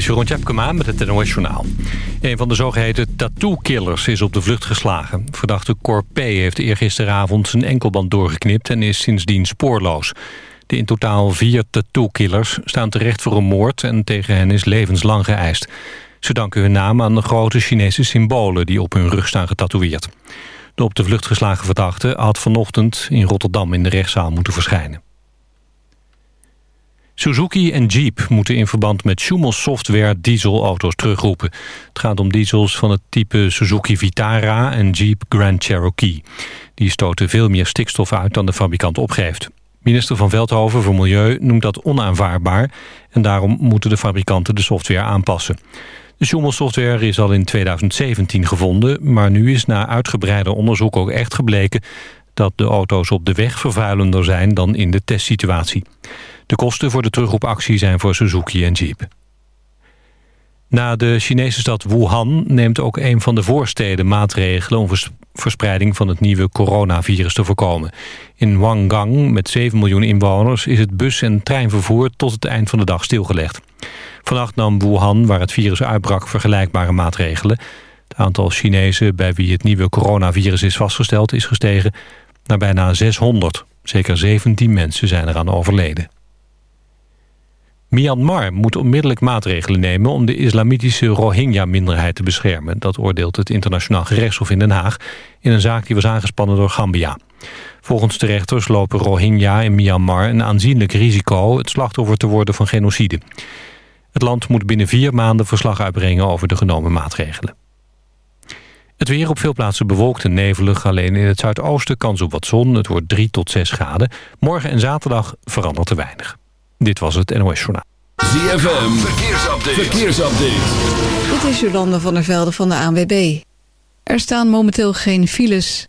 is Jeroen Tjepkema met het NOS Journaal. Een van de zogeheten tattoo-killers is op de vlucht geslagen. Verdachte Cor P. heeft eergisteravond zijn enkelband doorgeknipt... en is sindsdien spoorloos. De in totaal vier tattoo-killers staan terecht voor een moord... en tegen hen is levenslang geëist. Ze danken hun naam aan de grote Chinese symbolen... die op hun rug staan getatoeëerd. De op de vlucht geslagen verdachte had vanochtend in Rotterdam... in de rechtszaal moeten verschijnen. Suzuki en Jeep moeten in verband met Schumels software dieselauto's terugroepen. Het gaat om diesels van het type Suzuki Vitara en Jeep Grand Cherokee. Die stoten veel meer stikstof uit dan de fabrikant opgeeft. Minister van Veldhoven voor Milieu noemt dat onaanvaardbaar... en daarom moeten de fabrikanten de software aanpassen. De Schumel software is al in 2017 gevonden... maar nu is na uitgebreider onderzoek ook echt gebleken... dat de auto's op de weg vervuilender zijn dan in de testsituatie. De kosten voor de terugroepactie zijn voor Suzuki en Jeep. Na de Chinese stad Wuhan neemt ook een van de voorsteden maatregelen... om verspreiding van het nieuwe coronavirus te voorkomen. In Wangang, met 7 miljoen inwoners, is het bus- en treinvervoer... tot het eind van de dag stilgelegd. Vannacht nam Wuhan, waar het virus uitbrak, vergelijkbare maatregelen. Het aantal Chinezen bij wie het nieuwe coronavirus is vastgesteld... is gestegen naar bijna 600. Zeker 17 mensen zijn eraan overleden. Myanmar moet onmiddellijk maatregelen nemen om de islamitische Rohingya-minderheid te beschermen. Dat oordeelt het internationaal gerechtshof in Den Haag in een zaak die was aangespannen door Gambia. Volgens de rechters lopen Rohingya in Myanmar een aanzienlijk risico het slachtoffer te worden van genocide. Het land moet binnen vier maanden verslag uitbrengen over de genomen maatregelen. Het weer op veel plaatsen bewolkt en nevelig. Alleen in het zuidoosten kans op wat zon. Het wordt 3 tot 6 graden. Morgen en zaterdag verandert te weinig. Dit was het NOS Journaal. ZFM, verkeersupdate. verkeersupdate. Dit is Jolande van der Velde van de ANWB. Er staan momenteel geen files.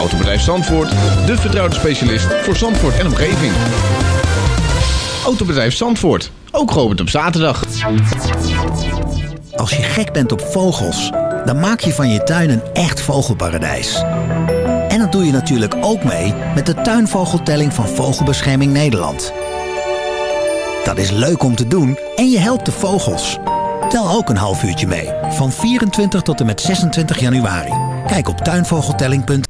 Autobedrijf Zandvoort, de vertrouwde specialist voor Zandvoort en omgeving. Autobedrijf Zandvoort, ook geopend op zaterdag. Als je gek bent op vogels, dan maak je van je tuin een echt vogelparadijs. En dat doe je natuurlijk ook mee met de tuinvogeltelling van Vogelbescherming Nederland. Dat is leuk om te doen en je helpt de vogels. Tel ook een half uurtje mee, van 24 tot en met 26 januari. Kijk op tuinvogeltelling.nl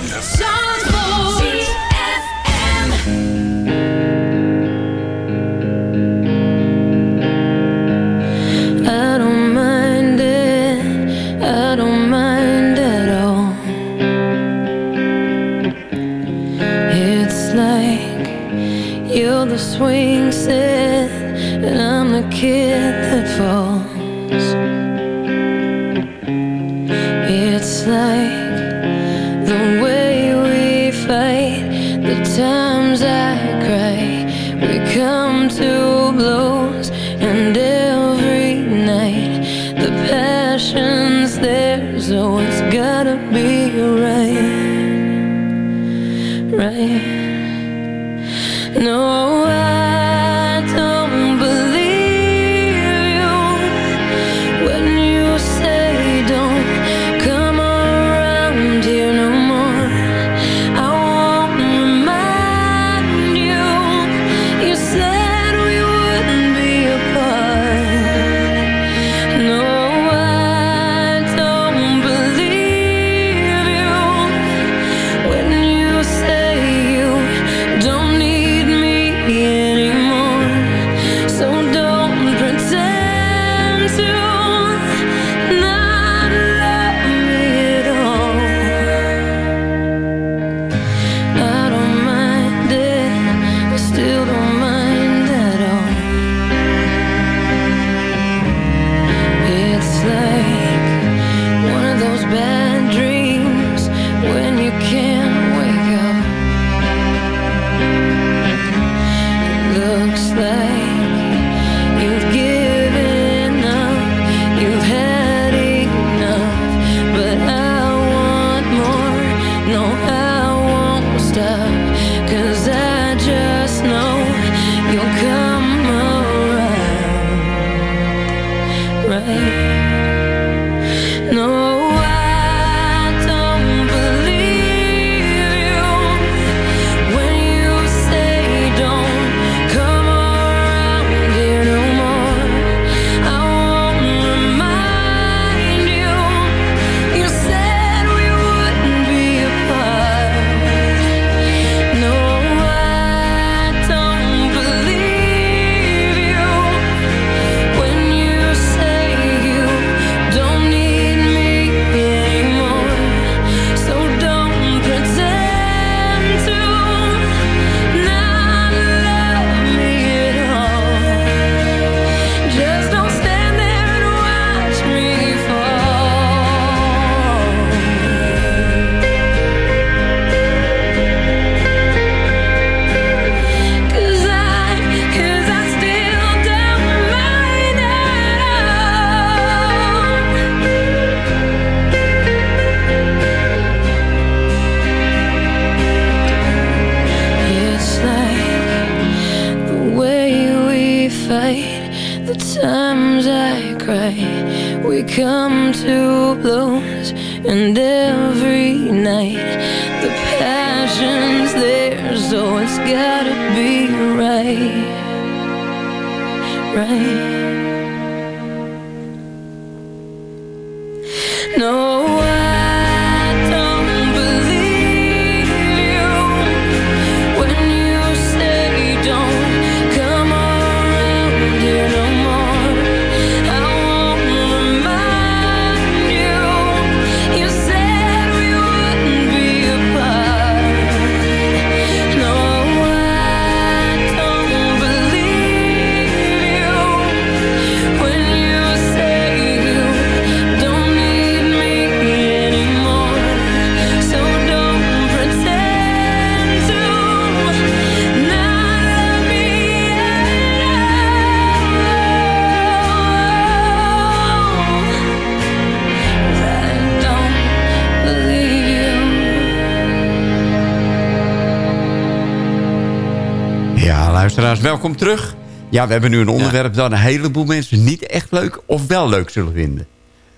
Welkom terug. Ja, we hebben nu een onderwerp dat een heleboel mensen niet echt leuk of wel leuk zullen vinden.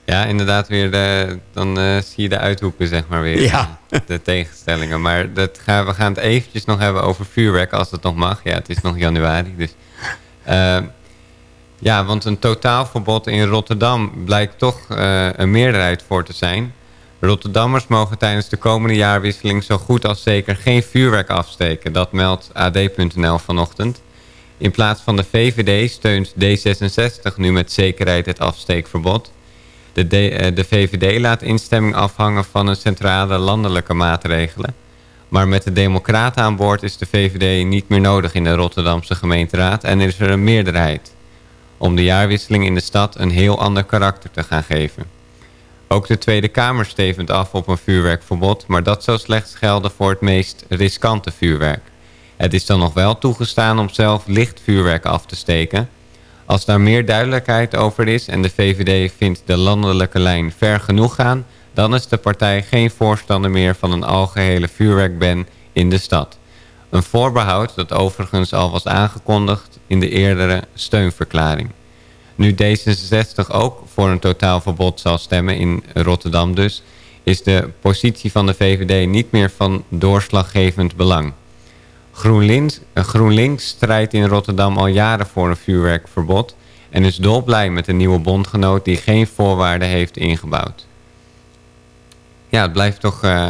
Ja, inderdaad, weer de, dan eh, zie je de uithoeken, zeg maar weer. Ja. De tegenstellingen. Maar dat gaan, we gaan het eventjes nog hebben over vuurwerk, als het nog mag. Ja, het is nog januari, dus... eh, ja, want een totaalverbod in Rotterdam blijkt toch eh, een meerderheid voor te zijn. Rotterdammers mogen tijdens de komende jaarwisseling zo goed als zeker geen vuurwerk afsteken. Dat meldt AD.nl vanochtend. In plaats van de VVD steunt D66 nu met zekerheid het afsteekverbod. De, D- eh, VVD laat instemming afhangen van een centrale landelijke maatregelen. Maar met de democraten aan boord is de VVD niet meer nodig in de Rotterdamse gemeenteraad en is er een meerderheid om de jaarwisseling in de stad een heel ander karakter te gaan geven. Ook de Tweede Kamer stevend af op een vuurwerkverbod, maar dat zou slechts gelden voor het meest riskante vuurwerk. Het is dan nog wel toegestaan om zelf licht vuurwerk af te steken. Als daar meer duidelijkheid over is en de VVD vindt de landelijke lijn ver genoeg gaan, dan is de partij geen voorstander meer van een algehele vuurwerkban in de stad. Een voorbehoud dat overigens al was aangekondigd in de eerdere steunverklaring. Nu D66 ook voor een totaalverbod zal stemmen in Rotterdam dus... is de positie van de VVD niet meer van doorslaggevend belang. GroenLinks, eh, GroenLinks strijdt in Rotterdam al jaren voor een vuurwerkverbod... en is dolblij met een nieuwe bondgenoot die geen voorwaarden heeft ingebouwd. Ja, het blijft toch... eh,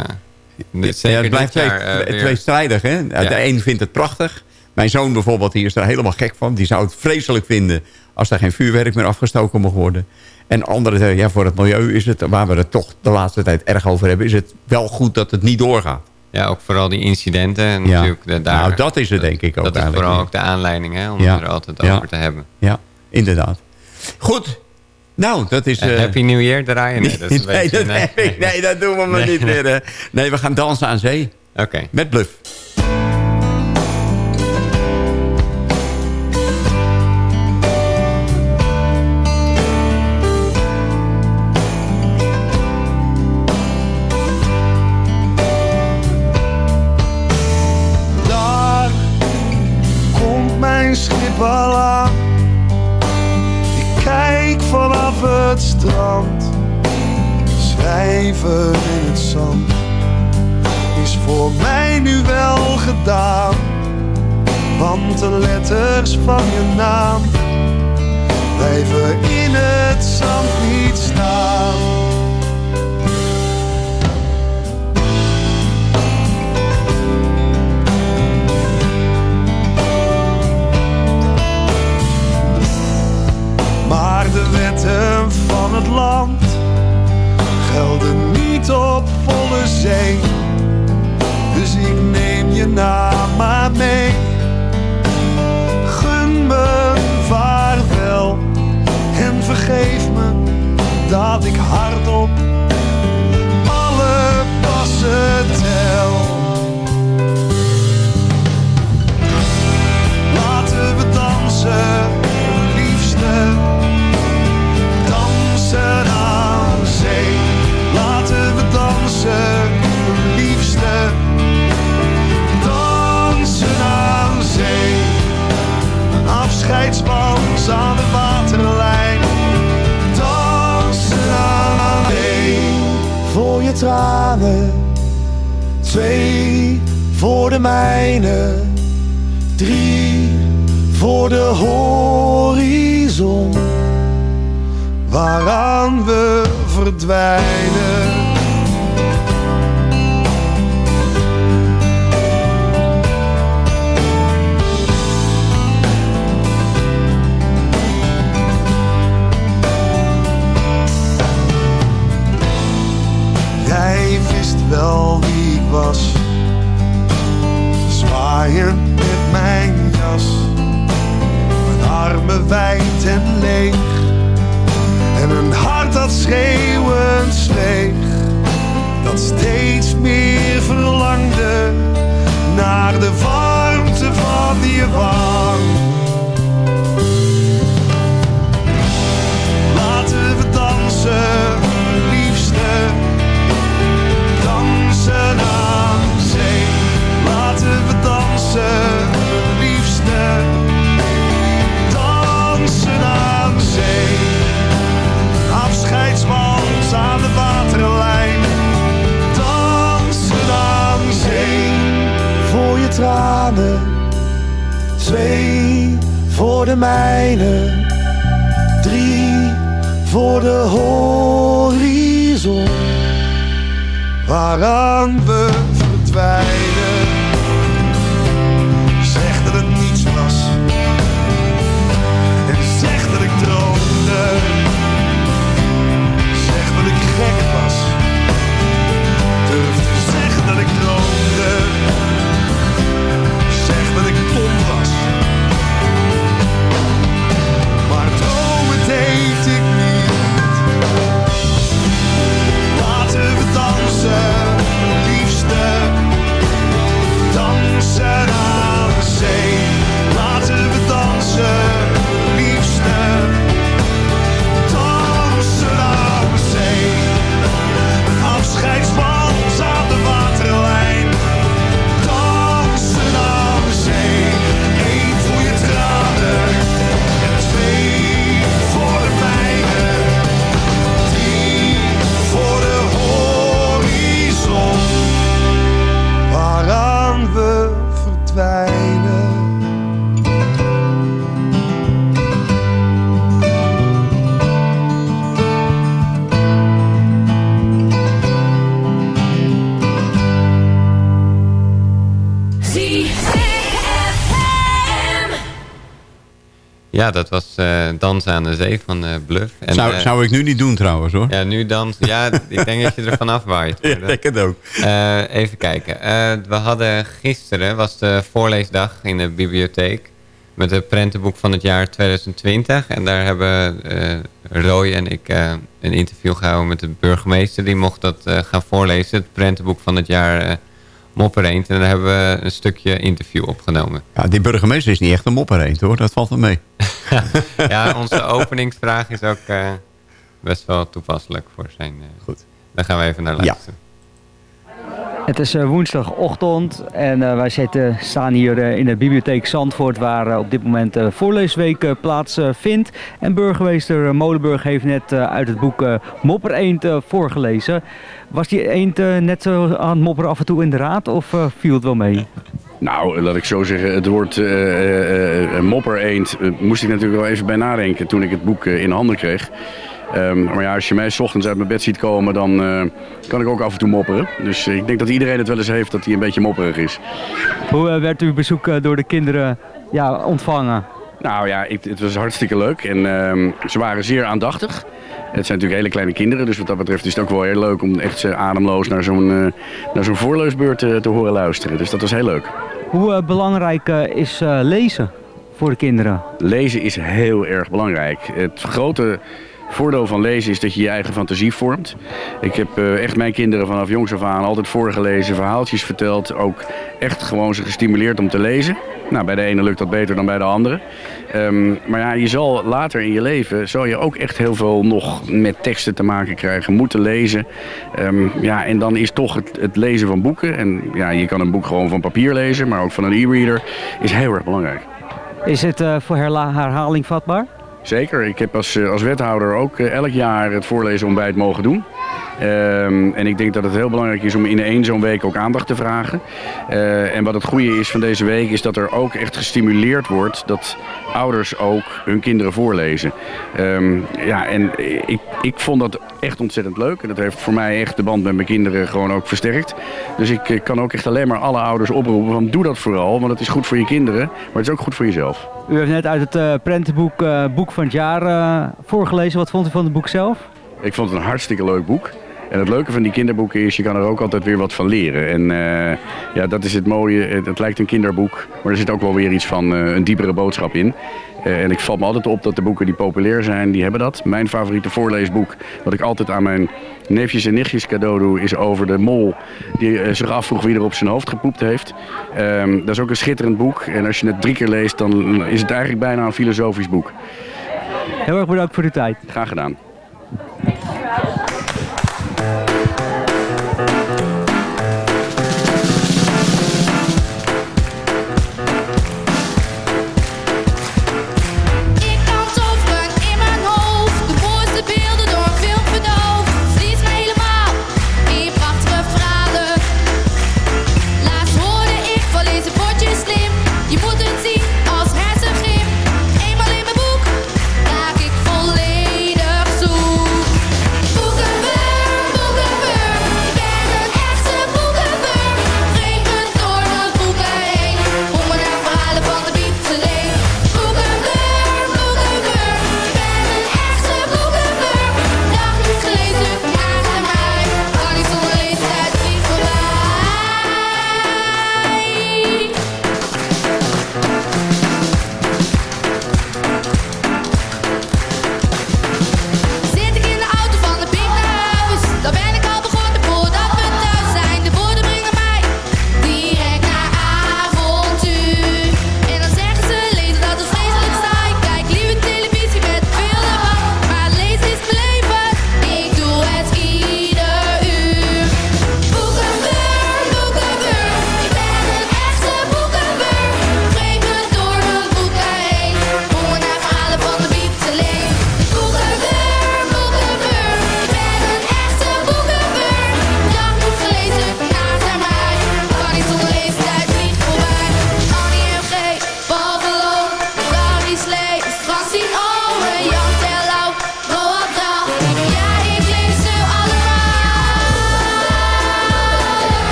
zeker ja, het blijft twee, jaar, eh, tweestrijdig. Hè? De een vindt het prachtig. Mijn zoon bijvoorbeeld, die is er helemaal gek van. Die zou het vreselijk vinden als er geen vuurwerk meer afgestoken mag worden. En anderen zeggen, ja, voor het milieu is het, waar we het toch de laatste tijd erg over hebben... is het wel goed dat het niet doorgaat. Ja, ook vooral die incidenten. En Ja. natuurlijk de, daar, Nou, dat is het denk ik ook Dat is vooral ook de aanleiding hè, om Ja. er altijd Ja. over te hebben. Ja, inderdaad. Goed. Nou, dat is... Eh, eh, Happy New Year draaien? Nee, dat is nee, beetje... dat heb ik- nee, dat doen we maar Nee, niet nee. meer. eh. Nee, we gaan dansen aan zee. Oké. Met Bluff. In het zand is voor mij nu wel gedaan. Want de letters van je naam blijven in het zand niet staan. Maar de wetten van het land gelden op volle zee. Dus ik neem je naam maar mee. Gun me vaarwel en vergeef me dat ik hardop alle passen tel. Laten we dansen, aan de waterlijn. Dansen aan voor je tranen. Twee voor de mijne. Drie voor de horizon. Waaraan we verdwijnen. Eh Dans aan de Zee van eh Bluff. En, zou, eh, zou ik nu niet doen trouwens hoor. Ja, nu dans. Ja, ik denk dat je er vanaf waait. Ja, ik denk het ook. Eh, even kijken. We hadden gisteren, was de voorleesdag in de bibliotheek. Met het prentenboek van het jaar 2020. En daar hebben Roy en ik een interview gehouden met de burgemeester. Die mocht dat gaan voorlezen. Het prentenboek van het jaar Moppereend. En daar hebben we een stukje interview opgenomen. Ja, die burgemeester is niet echt een moppereend hoor. Dat valt wel mee. ja, onze openingsvraag is ook eh, best wel toepasselijk voor zijn... eh, Goed. Daar gaan we even naar luisteren. Het is eh, woensdagochtend en eh, wij zitten, staan hier eh, in de bibliotheek Zandvoort waar op dit moment voorleesweek plaatsvindt. en burgemeester Molenburg heeft net uit het boek Mopper Eend voorgelezen. Was die eend net zo aan het af en toe in de raad of viel het wel mee? Nou, laat ik zo zeggen, het woord mopper eend moest ik natuurlijk wel even bij nadenken toen ik het boek in handen kreeg. Ehm, maar ja, als je mij 's ochtends uit mijn bed ziet komen, dan eh, kan ik ook af en toe mopperen. Dus ik denk dat iedereen het wel eens heeft dat hij een beetje mopperig is. Hoe eh, werd uw bezoek eh, door de kinderen ja, ontvangen? Nou ja, ik, het was hartstikke leuk en ehm, ze waren zeer aandachtig. Het zijn natuurlijk hele kleine kinderen, dus wat dat betreft is het ook wel heel leuk om echt ademloos naar zo'n naar zo'n voorleesbeurt eh, te horen luisteren. Dus dat was heel leuk. Hoe belangrijk is lezen voor de kinderen? Lezen is heel erg belangrijk. Het grote voordeel van lezen is dat je je eigen fantasie vormt. Ik heb eh, echt mijn kinderen vanaf jongs af aan altijd voorgelezen, verhaaltjes verteld. Ook echt gewoon ze gestimuleerd om te lezen. Nou, bij de ene lukt dat beter dan bij de andere. Ehm, maar ja, je zal later in je leven zal je ook echt heel veel nog met teksten te maken krijgen, moeten lezen. Ehm, ja, en dan is toch het, het lezen van boeken. En ja, je kan een boek gewoon van papier lezen, maar ook van een e-reader is heel erg belangrijk. Is het eh, voor herhaling vatbaar? Zeker. Ik heb als, eh, als wethouder ook eh, elk jaar het voorlezen ontbijt mogen doen. Ehm, en ik denk dat het heel belangrijk is om in één zo'n week ook aandacht te vragen. Eh, en wat het goede is van deze week is dat er ook echt gestimuleerd wordt dat ouders ook hun kinderen voorlezen. Ehm, ja, en ik, ik vond dat echt ontzettend leuk. En dat heeft voor mij echt de band met mijn kinderen gewoon ook versterkt. Dus ik eh, kan ook echt alleen maar alle ouders oproepen van doe dat vooral. Want het is goed voor je kinderen, maar het is ook goed voor jezelf. U heeft net uit het eh, prentenboek eh, Boek van het Jaar voorgelezen. Wat vond u van het boek zelf? Ik vond het een hartstikke leuk boek. En het leuke van die kinderboeken is, je kan er ook altijd weer wat van leren. En ja, dat is het mooie. Het, het lijkt een kinderboek, maar er zit ook wel weer iets van een diepere boodschap in. Eh, en ik valt me altijd op dat de boeken die populair zijn, die hebben dat. Mijn favoriete voorleesboek, wat ik altijd aan mijn neefjes en nichtjes cadeau doe, is over de mol die eh, zich afvroeg wie er op zijn hoofd gepoept heeft. Ehm, dat is ook een schitterend boek. En als je het drie keer leest, dan is het eigenlijk bijna een filosofisch boek. Heel erg bedankt voor uw tijd. Graag gedaan.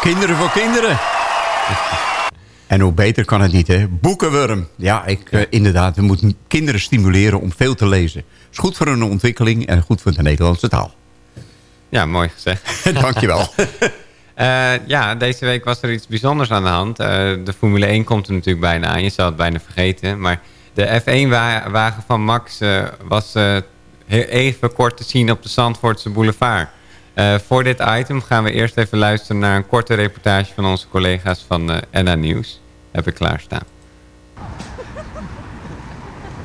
Kinderen voor kinderen. En hoe beter kan het niet, hè? Boekenworm. Ja, ik, eh, inderdaad, we moeten kinderen stimuleren om veel te lezen. is goed voor hun ontwikkeling en goed voor de Nederlandse taal. Ja, mooi gezegd. Dankjewel. Eh ja, deze week was er iets bijzonders aan de hand. Eh, de Formule 1 komt er natuurlijk bijna aan. Je zou het bijna vergeten. Maar de F1-wagen van Max was even kort te zien op de Zandvoortse boulevard. Eh, voor dit item gaan we eerst even luisteren naar een korte reportage van onze collega's van eh NA Nieuws. Heb ik klaarstaan.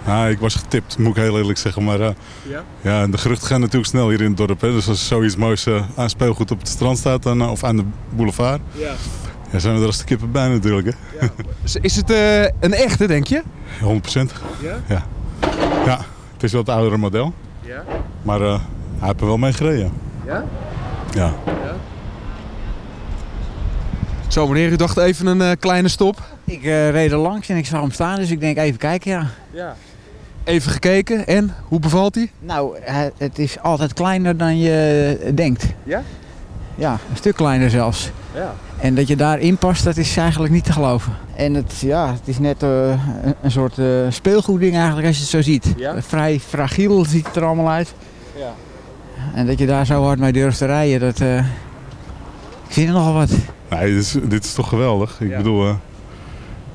Ja, ik was getipt, moet ik heel eerlijk zeggen. Maar eh, Ja? ja, en de geruchten gaan natuurlijk snel hier in het dorp. Hè. Dus als er zoiets moois aan speelgoed op het strand staat, dan, of aan de boulevard... Ja. Ja, zijn we er als de kippen bij natuurlijk. Hè. Is- Is het eh, een echte, denk je? 100 procent. Ja? Ja. ja, het is wel het oudere model. Ja. Maar eh, hij heeft er wel mee gereden. Ja? Ja. Zo, meneer, u dacht even een eh, kleine stop. Ik eh, reed er langs en ik zag hem staan, dus ik denk even kijken, ja. Ja. Even gekeken en hoe bevalt hij? Nou, het, het is altijd kleiner dan je denkt. Ja? Ja, een stuk kleiner zelfs. Ja. En dat je daarin past, dat is eigenlijk niet te geloven. En het, ja, het is net eh, een, een soort eh, speelgoedding eigenlijk als je het zo ziet. Ja? Vrij fragiel ziet het er allemaal uit. Ja. En dat je daar zo hard mee durft te rijden, dat... eh, ik vind het nogal wat. Nee, dit is, dit is toch geweldig. Ik bedoel, uh,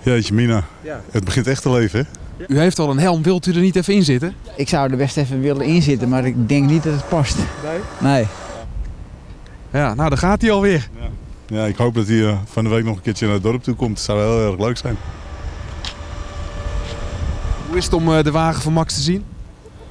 jeetje mina. Ja. Het begint echt te leven, hè? U heeft al een helm, wilt u er niet even in zitten? Ik zou er best even willen inzitten, maar ik denk niet dat het past. Nee? Nee. Ja, nou, daar gaat hij alweer. Ja, ik hoop dat hij eh, van de week nog een keertje naar het dorp toe komt. Het zou heel erg leuk zijn. Hoe is het om eh, de wagen van Max te zien?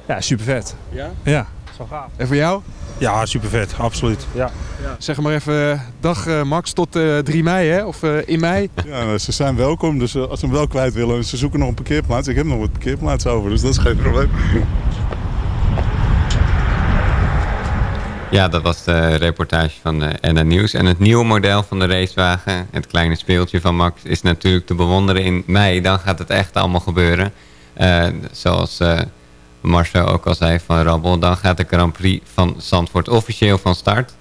Ja, super vet. Ja? Ja. Gaaf. En voor jou? Ja, super vet, absoluut. Ja. Zeg maar even, eh, dag eh, Max, tot eh, 3 mei hè? Of eh, in mei? Ja, nou, ze zijn welkom, dus eh, als ze hem wel kwijt willen, ze zoeken nog een parkeerplaats. Ik heb nog wat parkeerplaats over, dus dat is geen probleem. Ja, dat was de reportage van NN Nieuws. En het nieuwe model van de racewagen, het kleine speeltje van Max, is natuurlijk te bewonderen in mei. Dan gaat het echt allemaal gebeuren. Uh, zoals uh, Marcel ook al zei van Rabbel, dan gaat de Grand Prix van Zandvoort officieel van start.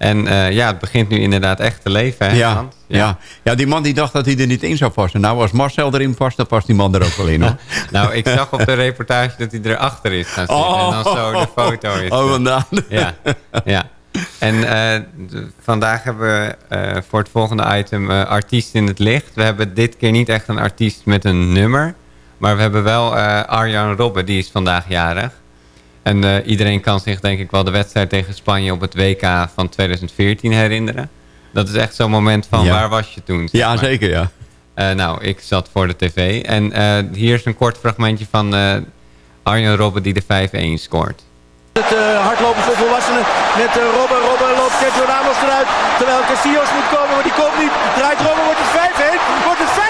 En uh, ja, het begint nu inderdaad echt te leven. Hè, ja, Hans? ja. Ja. ja, die man die dacht dat hij er niet in zou passen. Nou, als Marcel erin past, dan past die man er ook wel in. Hoor. nou, ik zag op de reportage dat hij erachter is gaan zitten. Oh, en dan zo de foto is. Oh, vandaan. Ja, ja. En uh, vandaag hebben we uh, voor het volgende item artiest in het licht. We hebben dit keer niet echt een artiest met een nummer. Maar we hebben wel eh, Arjan Robben, die is vandaag jarig. En eh, iedereen kan zich denk ik wel de wedstrijd tegen Spanje op het WK van 2014 herinneren. Dat is echt zo'n moment van waar was je toen? Zeg ja, zeker ja. Eh, nou, ik zat voor de tv. En hier is een kort fragmentje van uh, Arjen Robben die de 5-1 scoort. Het hardlopen voor volwassenen met Robben. Robben loopt Sergio Ramos eruit. Terwijl Casillas moet komen, maar die komt niet. Draait Robben, wordt het 5-1. Wordt het 5 -1.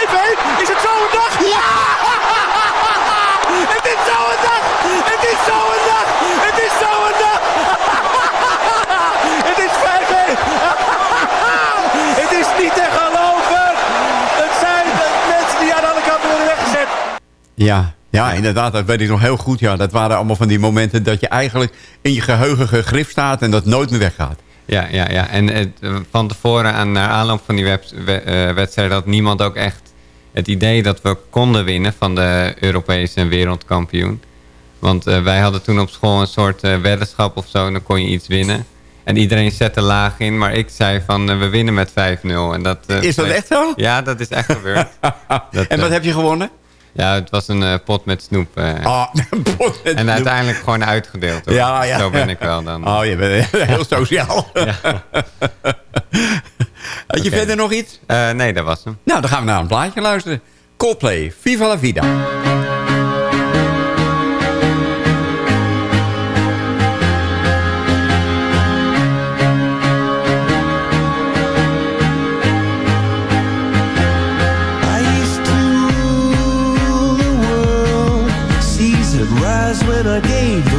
Ja, ja, inderdaad, dat weet ik nog heel goed. Ja, dat waren allemaal van die momenten dat je eigenlijk in je geheugen gegrift staat en dat nooit meer weggaat. Ja, ja, ja. En het, van tevoren aan naar aanloop van die web, we, uh, wedstrijd had niemand ook echt het idee dat we konden winnen van de Europese wereldkampioen. Want uh, wij hadden toen op school een soort uh, weddenschap of zo. En dan kon je iets winnen. En iedereen zette laag in. Maar ik zei van uh, we winnen met 5-0. En dat, is dat echt zo? Ja, dat is echt gebeurd. dat, en wat heb je gewonnen? Ja, het was een pot met snoep. Oh, een pot met en snoep. uiteindelijk gewoon uitgedeeld. Hoor. Ja, ja. Zo ben ik wel dan. Oh, je bent heel sociaal. ja. Had je okay. verder nog iets? Uh, nee, dat was hem. Nou, dan gaan we naar een plaatje luisteren. Coldplay, Viva la Vida. Gave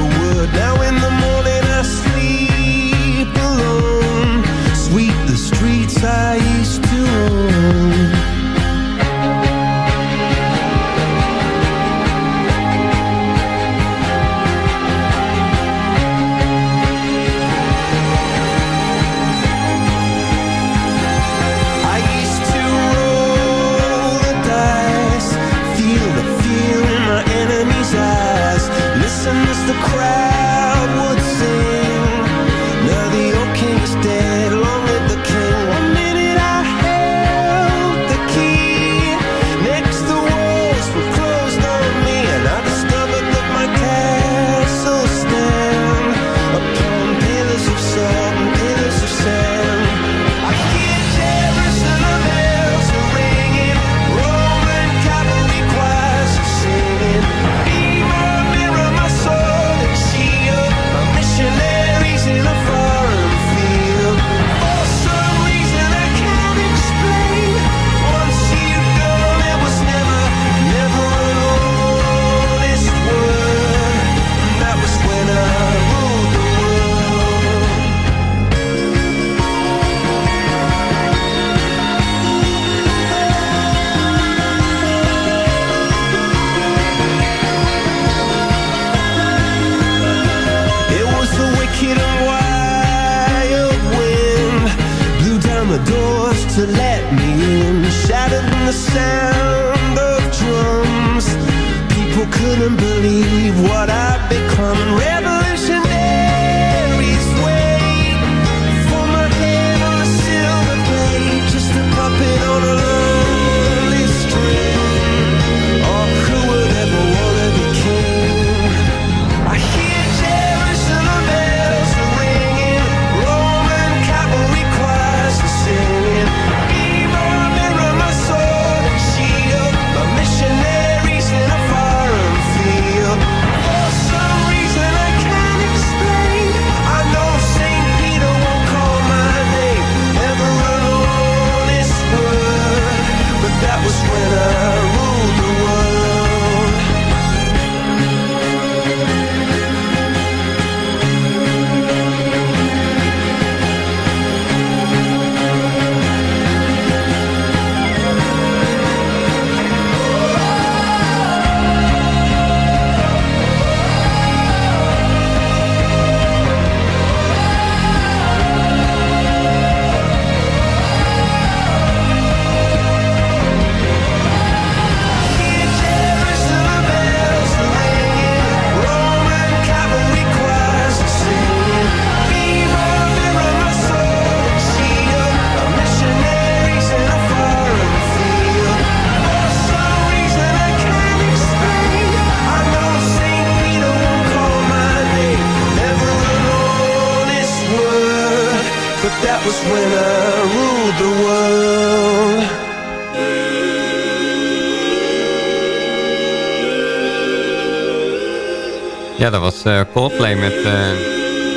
was eh, Coldplay met eh,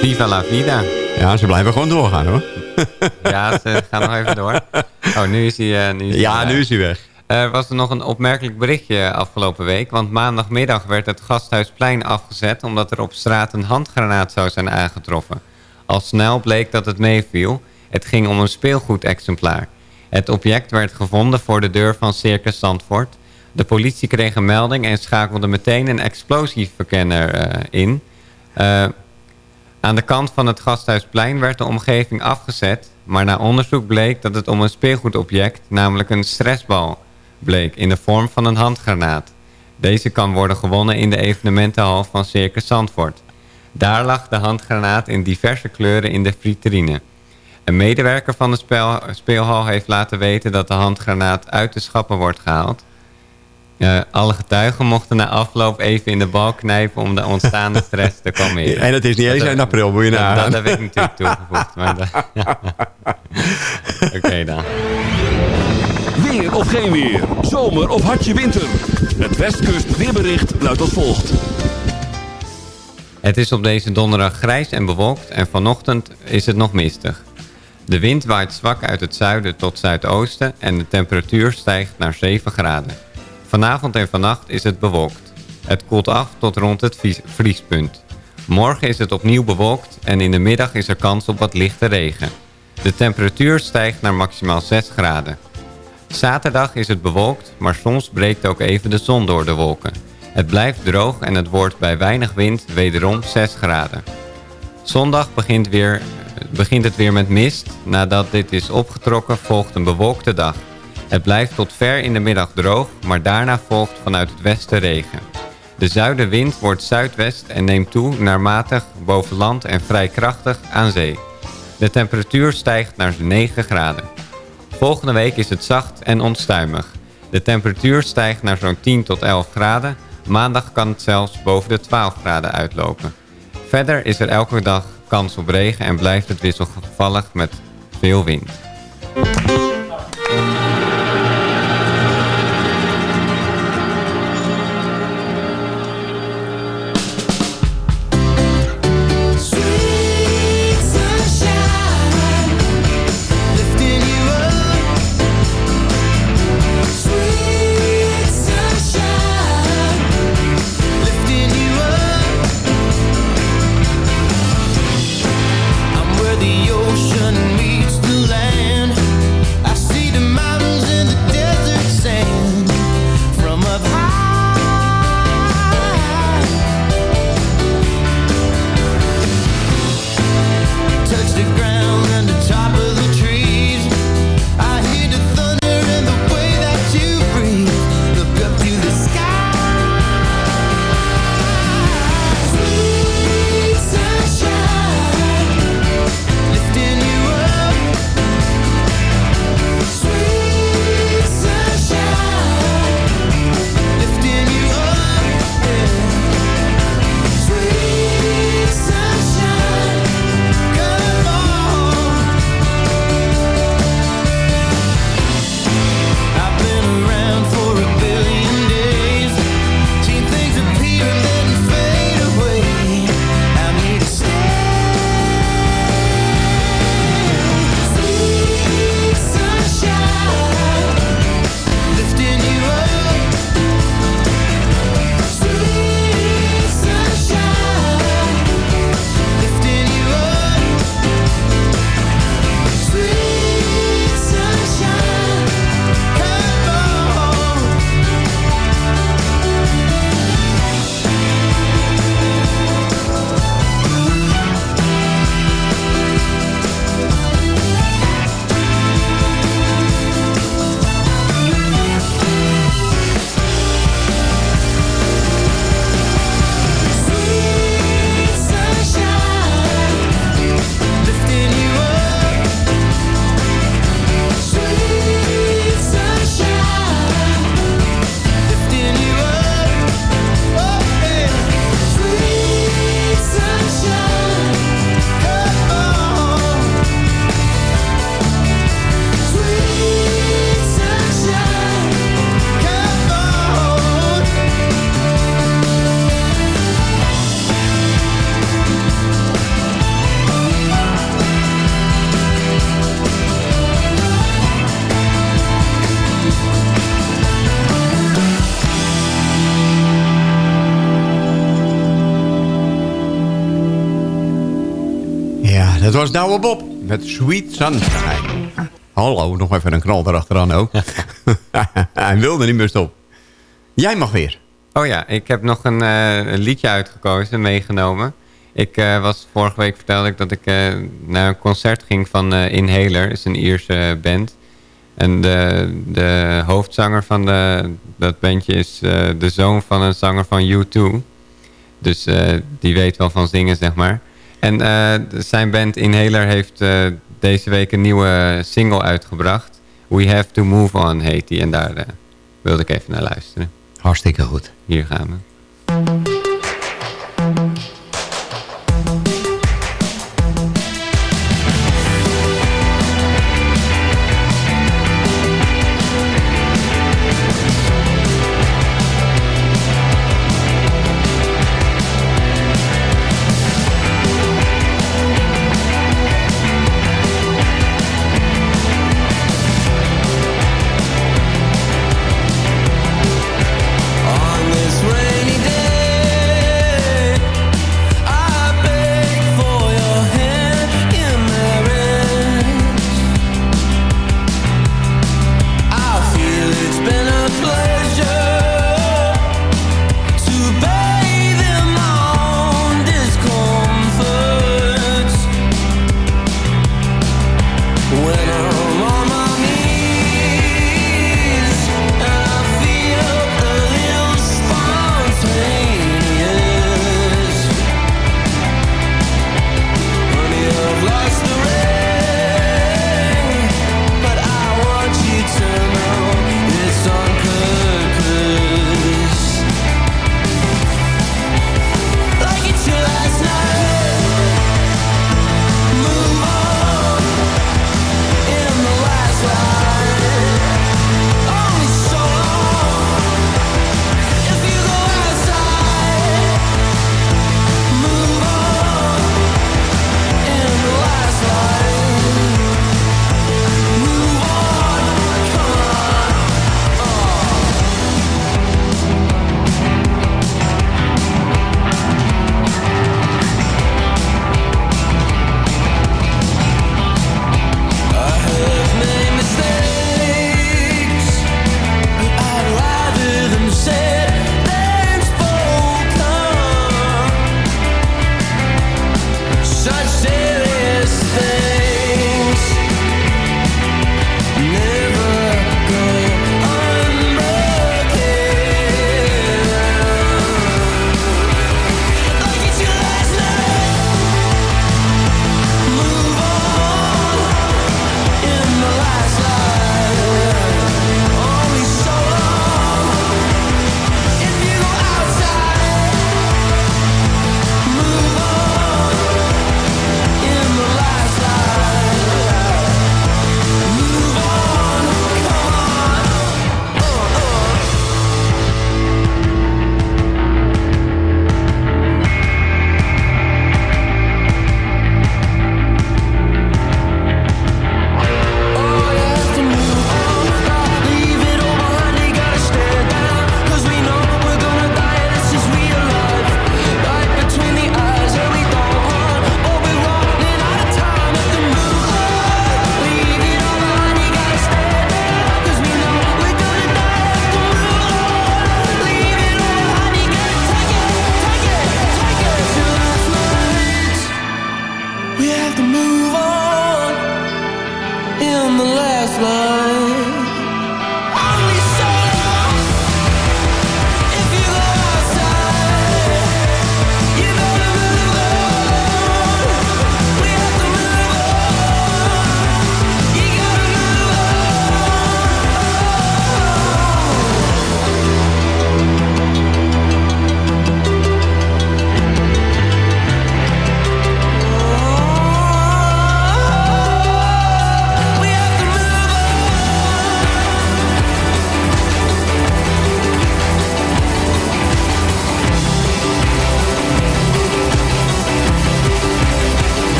Viva la Vida. Ja, ze blijven gewoon doorgaan hoor. Ja, ze gaan nog even door. Oh, nu is hij, eh, nu is hij Ja, nu is hij weg. Er was er nog een opmerkelijk berichtje afgelopen week. Want maandagmiddag werd het Gasthuisplein afgezet... omdat er op straat een handgranaat zou zijn aangetroffen. Al snel bleek dat het meeviel. Het ging om een speelgoedexemplaar. Het object werd gevonden voor de deur van Circus Zandvoort. De politie kreeg een melding en schakelde meteen een explosieverkenner eh, in. Eh, aan de kant van het Gasthuisplein werd de omgeving afgezet... maar na onderzoek bleek dat het om een speelgoedobject... namelijk een stressbal bleek in de vorm van een handgranaat. Deze kan worden gewonnen in de evenementenhal van Circus Zandvoort. Daar lag de handgranaat in diverse kleuren in de vitrine. Een medewerker van de speel- speelhal heeft laten weten dat de handgranaat uit de schappen wordt gehaald. Eh, alle getuigen mochten na afloop even in de bal knijpen om de ontstaande stress te kalmeren. En het is niet eens Dat- eind april, moet je dat- nagaan. Dat heb ik natuurlijk toegevoegd. dat- Oké dan. Weer of geen weer. Zomer of hartje winter. Het Westkust weerbericht luidt als volgt. Het is op deze donderdag grijs en bewolkt en vanochtend is het nog mistig. De wind waait zwak uit het zuiden tot zuidoosten en de temperatuur stijgt naar 7 graden. Vanavond en vannacht is het bewolkt. Het koelt af tot rond het vries- vriespunt. Morgen is het opnieuw bewolkt en in de middag is er kans op wat lichte regen. De temperatuur stijgt naar maximaal 6 graden. Zaterdag is het bewolkt, maar soms breekt ook even de zon door de wolken. Het blijft droog en het wordt bij weinig wind wederom 6 graden. Zondag begint, weer, begint het weer met mist. Nadat dit is opgetrokken volgt een bewolkte dag. Het blijft tot ver in de middag droog, maar daarna volgt vanuit het westen regen. De zuidenwind wordt zuidwest en neemt toe naar matig boven land en vrij krachtig aan zee. De temperatuur stijgt naar 9 graden. Volgende week is het zacht en onstuimig. De temperatuur stijgt naar zo'n 10 tot 11 graden. Maandag kan het zelfs boven de 12 graden uitlopen. Verder is er elke dag kans op regen en blijft het wisselvallig met veel wind. oude Bob met Sweet Sunshine. Hallo, nog even een knal erachteraan ook. Hij wilde niet meer stop. Jij mag weer. Oh ja, ik heb nog een, eh, liedje uitgekozen, meegenomen. Ik eh, was vorige week vertelde ik dat ik eh, naar een concert ging van Inhaler. Dat is een Ierse band. En de, de, hoofdzanger van de, dat bandje is de zoon van een zanger van U2. Dus die weet wel van zingen, zeg maar. En eh, zijn band Inhaler heeft eh, deze week een nieuwe single uitgebracht. We Have To Move On heet die. En daar eh, wilde ik even naar luisteren. Hartstikke goed. Hier gaan we.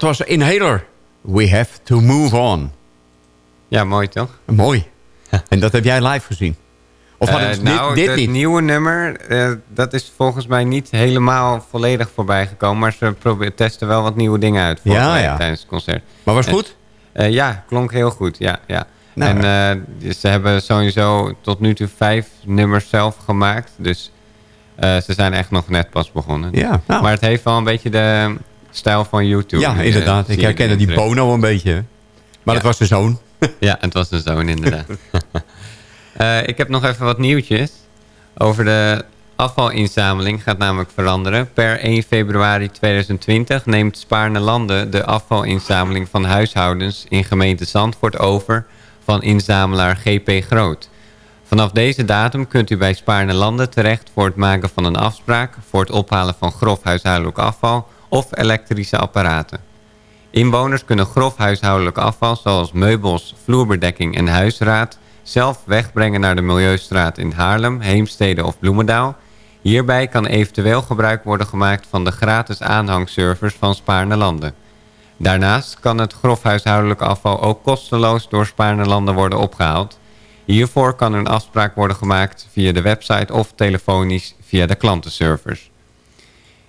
dat was Inhaler. We have to move on. Ja, mooi toch? Mooi. En dat heb jij live gezien? Of had eh, nou, het dit, dit nieuwe nummer, eh, dat is volgens mij niet helemaal volledig voorbij gekomen. Maar ze testen wel wat nieuwe dingen uit ja, tijdens het concert. Maar was het goed? Eh, ja, klonk heel goed. Ja, ja. Nou en ze hebben sowieso tot nu toe vijf nummers zelf gemaakt. Dus ze zijn echt nog net pas begonnen. Ja. Nou. Maar het heeft wel een beetje de stijl van YouTube. Ja, eh, inderdaad. Ik herkende erin die. Bono een beetje. Maar dat was de zoon. Ja, het was een zoon inderdaad. Eh, ik heb nog even wat nieuwtjes. Over de afvalinzameling gaat namelijk veranderen. Per 1 februari 2020 neemt Spaarne Landen de afvalinzameling van huishoudens in gemeente Zandvoort over van inzamelaar GP Groot. Vanaf deze datum kunt u bij Spaarne Landen terecht voor het maken van een afspraak voor het ophalen van grof huishoudelijk afval of elektrische apparaten. Inwoners kunnen grof huishoudelijk afval zoals meubels, vloerbedekking en huisraad zelf wegbrengen naar de Milieustraat in Haarlem, Heemstede of Bloemendaal. Hierbij kan eventueel gebruik worden gemaakt van de gratis aanhangservice van Spaarne Landen. Daarnaast kan het grof huishoudelijk afval ook kosteloos door Spaarne Landen worden opgehaald. Hiervoor kan een afspraak worden gemaakt via de website of telefonisch via de klantenservice.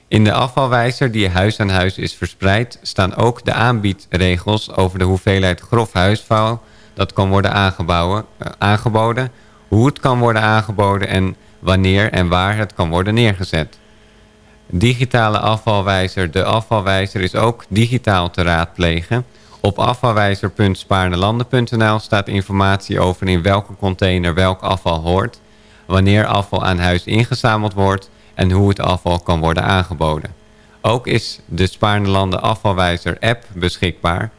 In de afvalwijzer die huis aan huis is verspreid... staan ook de aanbiedregels over de hoeveelheid grof huisvuil... dat kan worden eh, aangeboden, hoe het kan worden aangeboden... en wanneer en waar het kan worden neergezet. Digitale afvalwijzer. De afvalwijzer is ook digitaal te raadplegen. Op afvalwijzer.spaarnelanden.nl staat informatie over in welke container welk afval hoort... wanneer afval aan huis ingezameld wordt en hoe het afval kan worden aangeboden. Ook is de Spaarnelanden afvalwijzer app beschikbaar.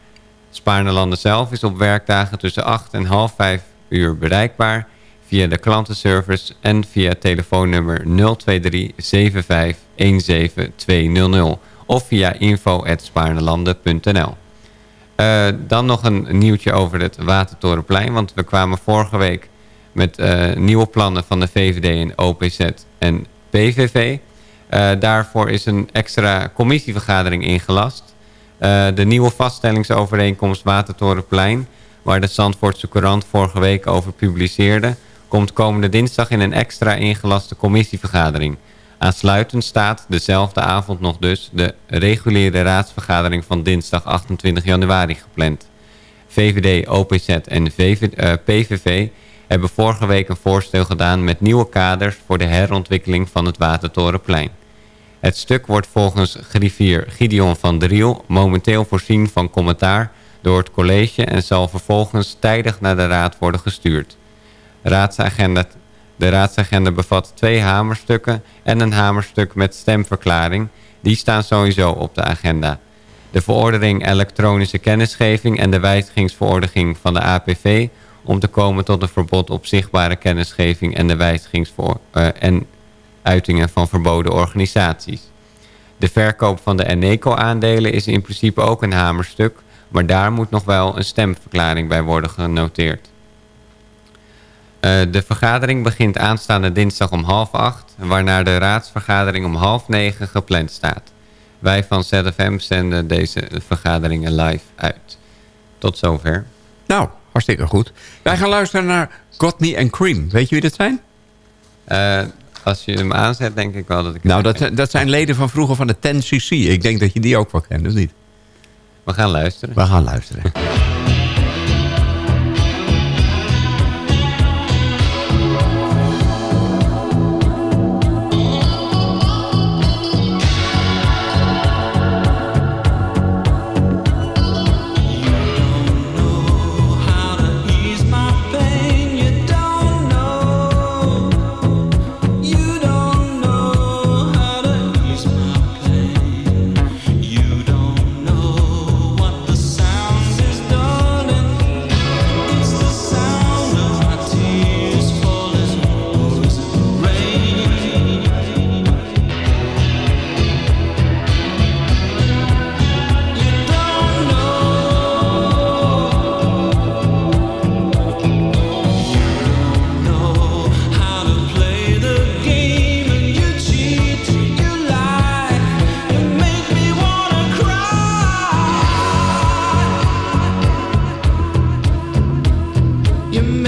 Spaarnelanden zelf is op werkdagen tussen 8 en half 5 uur bereikbaar via de klantenservice en via telefoonnummer 023 75 17 200 of via info.spaarnelanden.nl. Eh, dan nog een nieuwtje over het Watertorenplein. Want we kwamen vorige week met eh, nieuwe plannen van de VVD en OPZ en PVV. Eh, daarvoor is een extra commissievergadering ingelast. Eh, de nieuwe vaststellingsovereenkomst Watertorenplein... waar de Zandvoortse Courant vorige week over publiceerde... komt komende dinsdag in een extra ingelaste commissievergadering. Aansluitend staat dezelfde avond nog dus... de reguliere raadsvergadering van dinsdag 28 januari gepland. VVD, OPZ en VV, PVV hebben vorige week een voorstel gedaan met nieuwe kaders voor de herontwikkeling van het Watertorenplein. Het stuk wordt volgens griffier Gideon van Driel momenteel voorzien van commentaar door het college en zal vervolgens tijdig naar de raad worden gestuurd. Raadsagenda, de raadsagenda bevat twee hamerstukken en een hamerstuk met stemverklaring. Die staan sowieso op de agenda. De verordening elektronische kennisgeving en de wijzigingsverordening van de APV om te komen tot een verbod op zichtbare kennisgeving en de wijzigingsvoor eh, en uitingen van verboden organisaties. De verkoop van de Eneco-aandelen is in principe ook een hamerstuk, maar daar moet nog wel een stemverklaring bij worden genoteerd. Eh, de vergadering begint aanstaande dinsdag om half acht, waarna de raadsvergadering om half negen gepland staat. Wij van ZFM zenden deze vergaderingen live uit. Tot zover. Nou, hartstikke goed. Wij gaan luisteren naar Godney and Cream. Weet je wie dat zijn? Eh, als je hem aanzet, denk ik wel dat ik... Nou, dat, dat zijn leden van vroeger van de 10cc. Ik denk dat je die ook wel kent, of niet? We gaan luisteren. We gaan luisteren.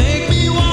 make me want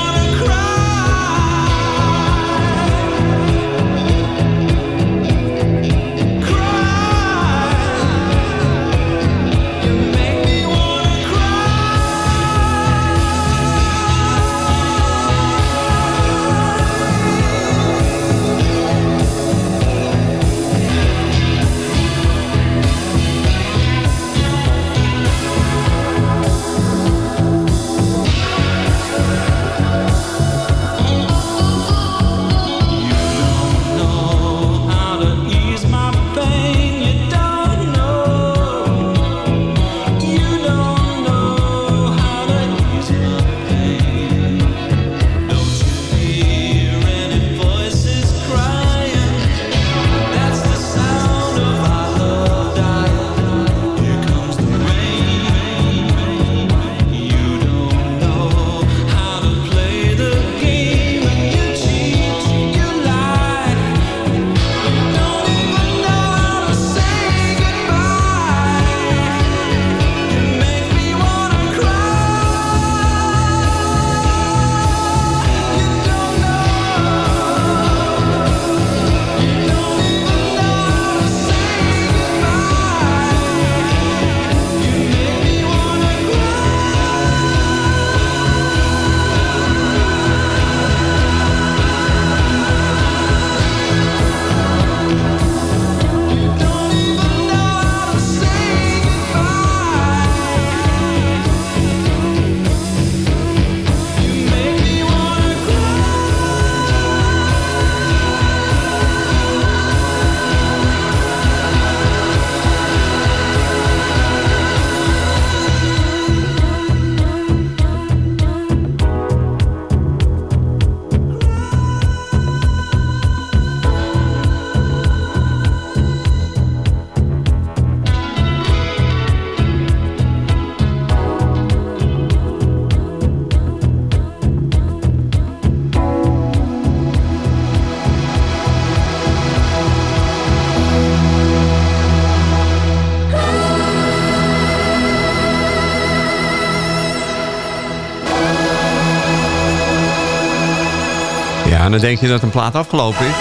denk je dat een plaat afgelopen is.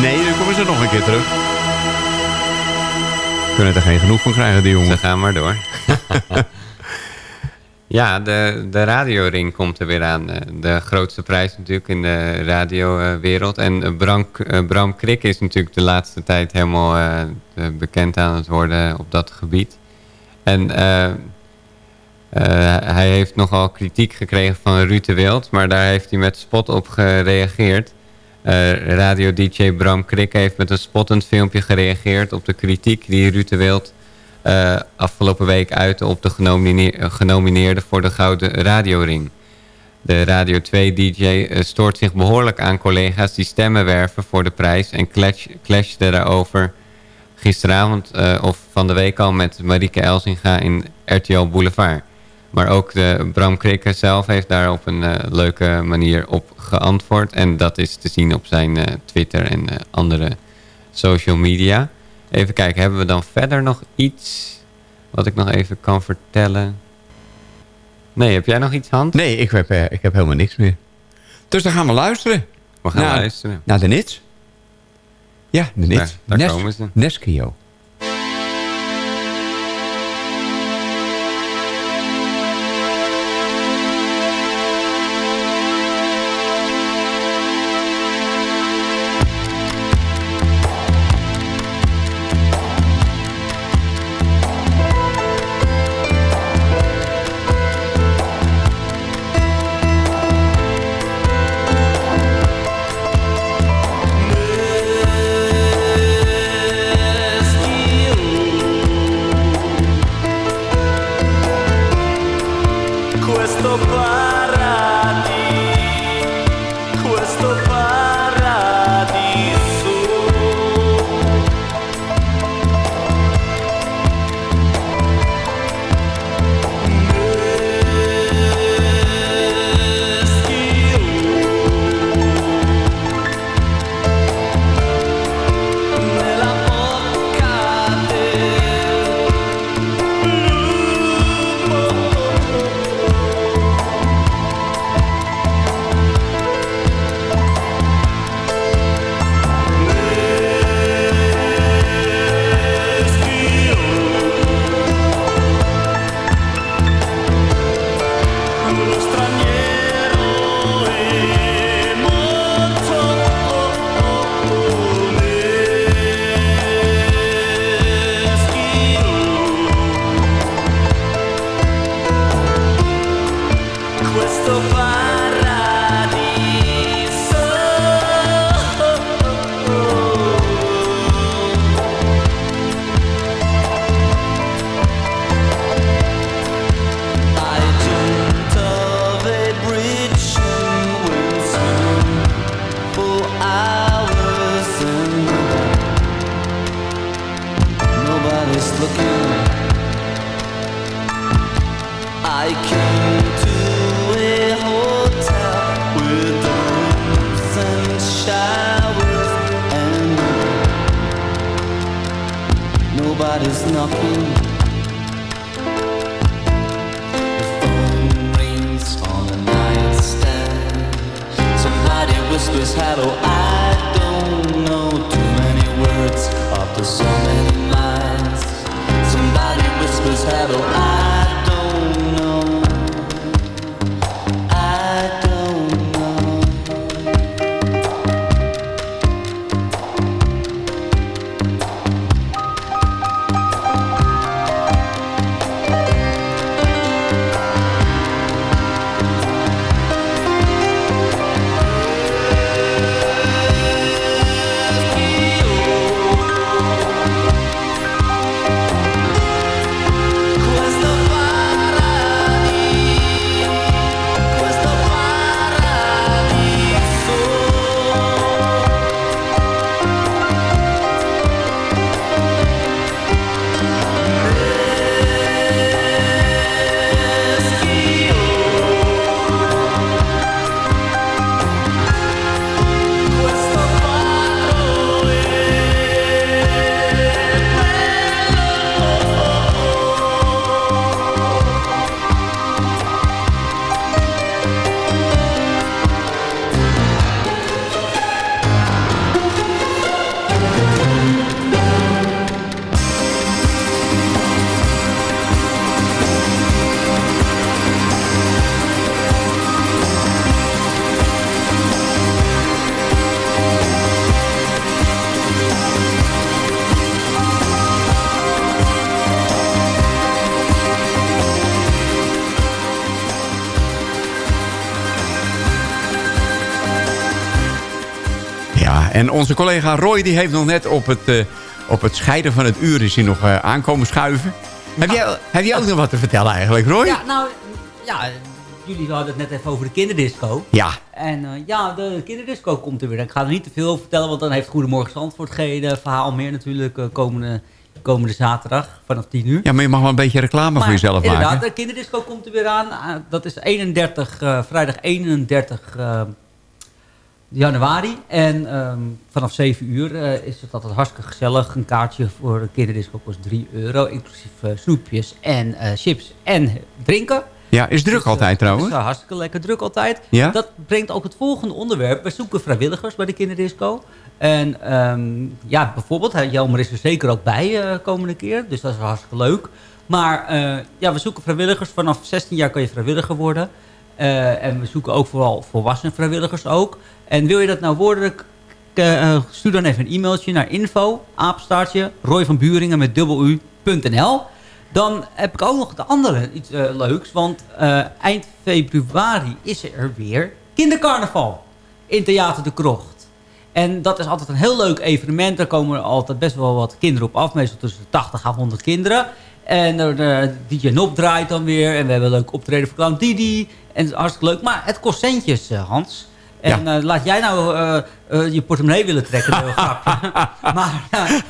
Nee, dan komen ze nog een keer terug. Kunnen er geen genoeg van krijgen, die jongen. Ze gaan maar door. ja, de, de radioring komt er weer aan. De grootste prijs natuurlijk in de radiowereld. En eh, Bram, eh, Bram Krik is natuurlijk de laatste tijd helemaal eh, bekend aan het worden op dat gebied. En hij heeft nogal kritiek gekregen van Ruud de Wild. Maar daar heeft hij met spot op gereageerd. Eh, Radio-dj Bram Krik heeft met een spottend filmpje gereageerd op de kritiek die Ruud de Wild eh, afgelopen week uitte op de genomineer- genomineerde voor de Gouden Radioring. De Radio 2-dj eh, stoort zich behoorlijk aan collega's die stemmen werven voor de prijs en clash, clashde daarover gisteravond of van de week al met Marieke Elsinga in RTL Boulevard. Maar ook de Bram Krikke zelf heeft daar op een eh, leuke manier op geantwoord. En dat is te zien op zijn eh, Twitter en eh, andere social media. Even kijken, hebben we dan verder nog iets wat ik nog even kan vertellen? Nee, heb jij nog iets, Hans? Nee, ik heb, ik heb helemaal niks meer. Dus dan gaan we luisteren. We gaan naar, luisteren. Naar de Nits. Ja, de Nits. Daar- daar Nes- komen ze. Neskio. En onze collega Roy die heeft nog net op het, eh, op het scheiden van het uur is hij nog eh, aankomen schuiven. Heb, jij, heb jij ook nog wat te vertellen eigenlijk, Roy? Ja, nou, ja, jullie hadden het net even over de kinderdisco. Ja. En eh, ja, de kinderdisco komt er weer. Ik ga er niet te veel over vertellen, want dan heeft Goedemorgen Zandvoort geen verhaal meer natuurlijk komende, komende zaterdag vanaf 10 uur. Ja, maar je mag wel een beetje reclame voor jezelf inderdaad, maken. de kinderdisco komt er weer aan. Dat is 31, eh, vrijdag 31 eh, januari. En ehm, vanaf 7 uur eh, is het altijd hartstikke gezellig. Een kaartje voor de kinderdisco kost 3 euro. Inclusief eh, snoepjes en eh, chips en drinken. Ja, is druk altijd trouwens. Is hartstikke lekker druk altijd. Ja? Dat brengt ook het volgende onderwerp. We zoeken vrijwilligers bij de kinderdisco. En ehm, ja, bijvoorbeeld, Jelmer is er zeker ook bij komende keer. Dus dat is hartstikke leuk. Maar ja, we zoeken vrijwilligers. Vanaf 16 jaar kan je vrijwilliger worden. Eh, en we zoeken ook vooral volwassen vrijwilligers ook. En wil je dat nou worden, eh, stuur dan even een e-mailtje naar info, apenstaartje, Roy van Buringen met dubbel u.nl. Dan heb ik ook nog de andere iets eh, leuks. Want eind februari is er weer kindercarnaval in Theater de Krocht. En dat is altijd een heel leuk evenement. Daar komen er altijd best wel wat kinderen op af. Meestal tussen de 80 à 100 kinderen. En de DJ Nop draait dan weer. En we hebben een leuk optreden voor Clown Didi. En het is hartstikke leuk. Maar het kost centjes, eh, Hans. En eh, laat jij nou eh, je portemonnee willen trekken. Een grapje. maar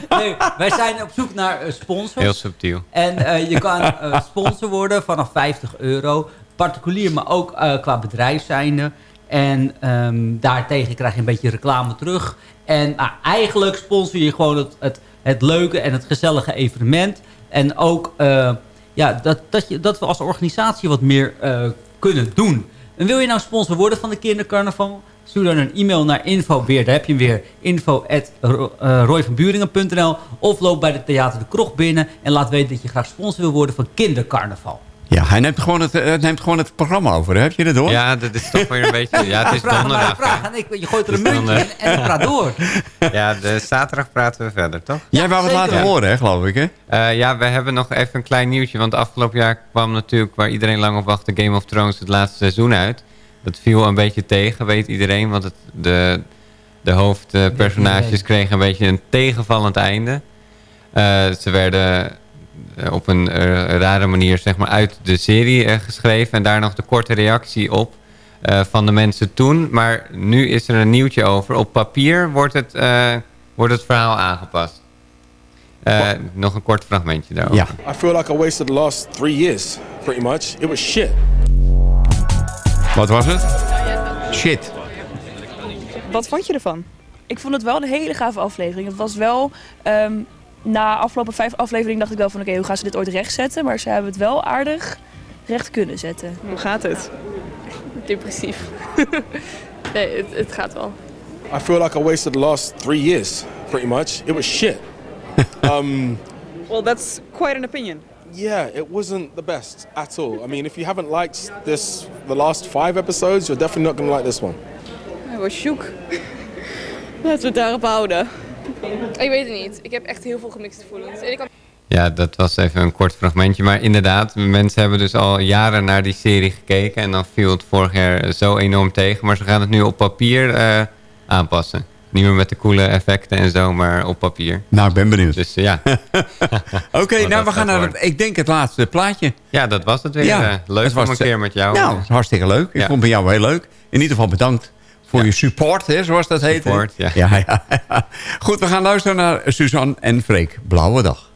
nee, wij zijn op zoek naar sponsors. Heel subtiel. En je kan sponsor worden vanaf 50 euro. Particulier, maar ook qua bedrijf zijnde. En ehm, daartegen krijg je een beetje reclame terug. En nou, eigenlijk sponsor je gewoon het, het, het leuke en het gezellige evenement. En ook ja, dat, dat, je, dat we als organisatie wat meer kunnen doen. En wil je nou sponsor worden van de kindercarnaval? Stuur dan een e-mail naar info weer. Daar heb je hem weer. Info eh, Of loop bij de Theater de Krocht binnen. En laat weten dat je graag sponsor wil worden van kindercarnaval. Ja, hij neemt gewoon het, eh, neemt gewoon het programma over. Heb je dat door? Ja, dat is toch weer een beetje... Ja, het is vraag donderdag. vraag. En ik, je gooit er een Het muntje in en ik praat door. Ja, de zaterdag praten we verder, toch? Jij wou wat zeker. laten horen, hè, geloof ik, hè? Eh, ja, we hebben nog even een klein nieuwtje. Want afgelopen jaar kwam natuurlijk, waar iedereen lang op wachtte, Game of Thrones het laatste seizoen uit. Dat viel een beetje tegen, weet iedereen. Want het, de, de hoofdpersonages kregen een beetje een tegenvallend einde. Eh, ze werden op een eh, rare manier zeg maar, uit de serie eh, geschreven. En daar nog de korte reactie op eh, van de mensen toen. Maar nu is er een nieuwtje over. Op papier wordt het, eh, wordt het verhaal aangepast. Eh, nog een kort fragmentje daarover. I feel like I wasted the last three years, pretty much. It was shit. Wat was het? Shit. Wat vond je ervan? Ik vond het wel een hele gave aflevering. Het was wel... ehm, na afgelopen vijf afleveringen dacht ik wel van... oké, hoe gaan ze dit ooit rechtzetten? Maar ze hebben het wel aardig recht kunnen zetten. Hoe gaat het? Depressief. nee, het, het gaat wel. I feel like I wasted the last three years, pretty much. It was shit. um, Well, that's quite an opinion. yeah, it wasn't the best at all. I mean, if you haven't liked this, the last five episodes, you're definitely not going to like this one. Hij was shook. Laten we het daarop houden. Ik weet het niet. Ik heb echt heel veel gemixte gevoelens. En ik kan... Ja, dat was even een kort fragmentje. Maar inderdaad, mensen hebben dus al jaren naar die serie gekeken. En dan viel het vorig jaar zo enorm tegen. Maar ze gaan het nu op papier eh, aanpassen. Niet meer met de coole effecten en zo, maar op papier. Nou, ik ben benieuwd. Dus eh, ja. Oké, nou, we gaan naar het, ik denk het laatste plaatje. Ja, dat was het weer. eh, leuk het om was een keer met jou. Nou, hartstikke leuk. Ik Ja. vond bij jou heel leuk. In ieder geval bedankt voor je support, hè, zoals dat heet. Support, ja. Ja, ja, ja. Goed, we gaan luisteren naar Suzanne en Freek. Blauwe dag.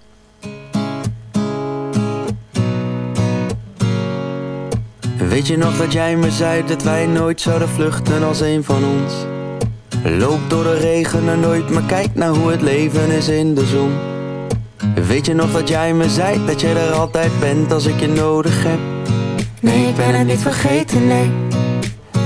Weet je nog dat jij me zei dat wij nooit zouden vluchten als een van ons? Loop door de regen en nooit, maar kijk naar hoe het leven is in de zon. Weet je nog dat jij me zei dat jij er altijd bent als ik je nodig heb? Nee, ik ben het niet vergeten, nee.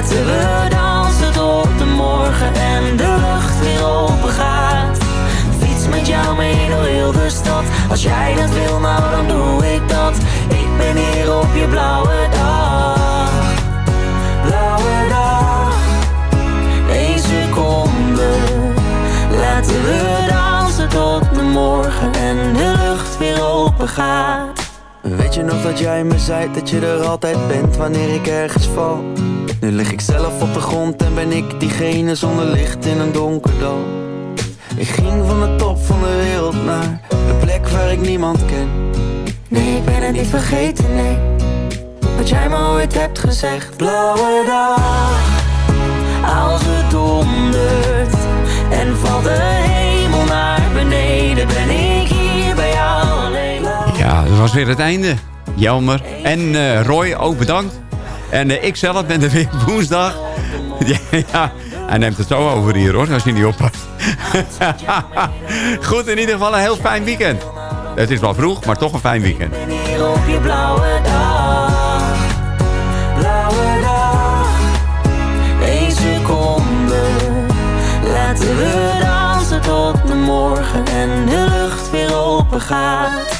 Laten we dansen tot de morgen en de lucht weer open gaat. Fiets met jou mee door heel de stad. Als jij dat wil, nou dan doe ik dat. Ik ben hier op je blauwe dag. Blauwe dag. Eén seconde. Laten we dansen tot de morgen en de lucht weer open gaat. Weet je nog dat jij me zei dat je er altijd bent wanneer ik ergens val? Nu lig ik zelf op de grond en ben ik diegene zonder licht in een donker dal. Ik ging van de top van de wereld naar de plek waar ik niemand ken. Nee, ik ben het niet vergeten, nee. Wat jij me ooit hebt gezegd. Blauwe dag, als het dondert en valt de hemel naar beneden, ben ik hier bij jou alleen. Ja, dat was weer het einde. Jelmer en eh, Roy, ook bedankt. En eh, ik zelf ben er weer woensdag. ja, ja, hij neemt het zo over hier hoor, als je niet oppast. Goed, in ieder geval een heel fijn weekend. Het is wel vroeg, maar toch een fijn weekend. Op je blauwe dag, blauwe dag, één seconde. Laten we dansen tot de morgen en de lucht weer open gaat.